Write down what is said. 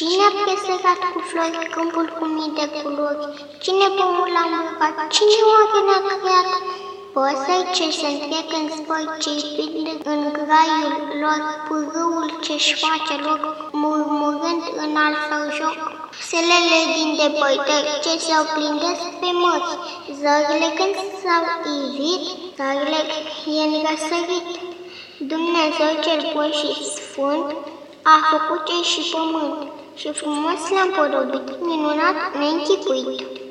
Cine a presărat cu flori câmpul cu mii de culori? Cine pomul a îmbrăcat? Cine oare ne-a creat? Păsări ce se întrec în spăr, ce în graiul lor, pârâul ce-și face loc, murmurând în alt său joc. Selele din depărtări ce se oplindesc pe mări, zările când s-au ivit, zările e în răsărit. Dumnezeu cel bun și sfânt a făcut cer și pământ și frumos le-am podobit, minunat neînchipuit.